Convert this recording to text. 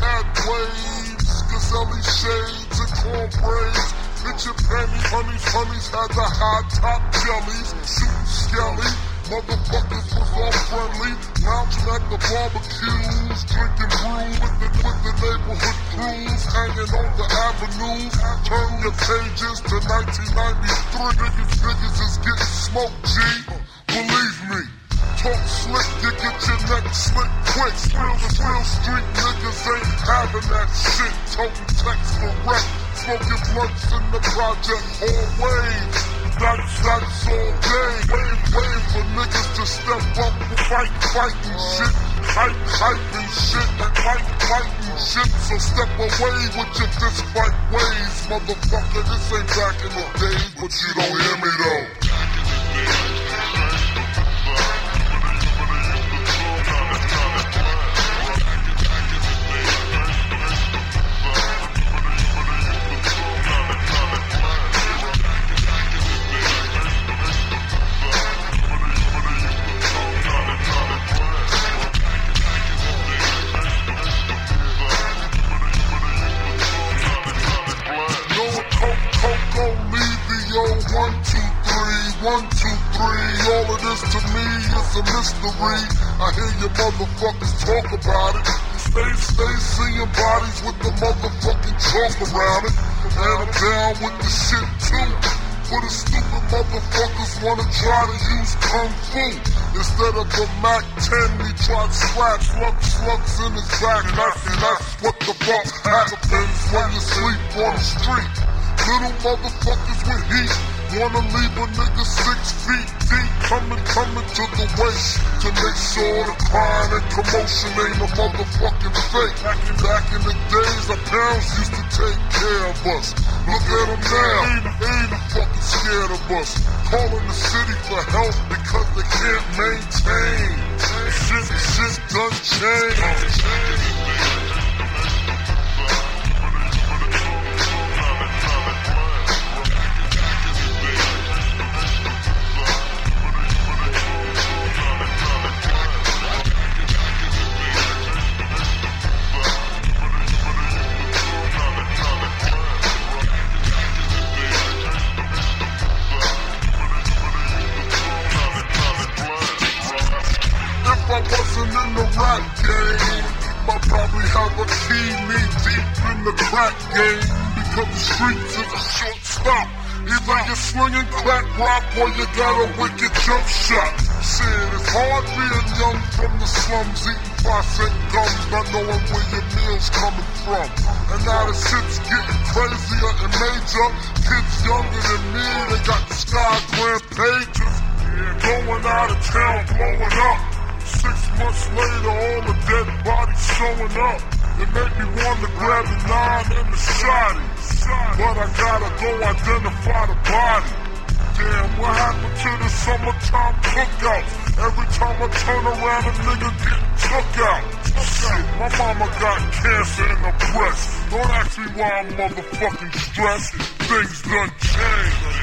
had waves, Gazelli shades and cornbraids. Bitch and penny, honeys, honeys had the high top jellies, shooting skelly. Motherfuckers was all friendly, lounging at the barbecues, drinking brew with the, with the neighborhood crews, hanging on the avenues. Turn your pages to 1993. Niggas, niggas is getting smoked, G. Talk slick, you get your neck slit quick. Real, real street niggas ain't having that shit. Total text for rep. Smoking blunts in the project always. That's, that's all day. Wait, wait for niggas to step up and fight, fighting shit. Hype, hyping shit, and fight, fighting shit. So step away with your fist fight ways. Motherfucker, this ain't back in the days, but you don't hear me though. One, two, three. All of this to me is a mystery. I hear you motherfuckers talk about it. Stay, stay seeing your bodies with the motherfucking chalk around it. And I'm down with the shit too. For the stupid motherfuckers wanna try to use Kung Fu. Instead of the Mac 10, he tried slap slug slugs in his back. That's, that's what the fuck happens when you sleep on the street. Little motherfuckers with heat wanna leave a nigga six feet deep. Coming, coming to the waist to make sure the crying and commotion ain't a motherfucking fake. Back in, the days, our parents used to take care of us. Look at them now, ain't, ain't a fucking scared of us. Calling the city for help because they can't maintain. Shit, shit done changed. Rap game, I'd probably have a knee deep in the crack game. Because the streets is a short stop. Either you're slinging crack rock or you got a wicked jump shot. Shit, it's hard being young from the slums, eating cent gums, not knowing where your meal's coming from. And now the shit's getting crazier and major. Kids younger than me, they got the sky grand pages. Going out of town, blowing up. Six months later, all the dead bodies showing up. It made me want to grab the nine and the shotty. But I gotta go identify the body. Damn, what happened to the summertime cookouts? Every time I turn around, a nigga getting took out. Shit, my mama got cancer in the breast. Don't ask me why I'm motherfucking stressed. Things done changed.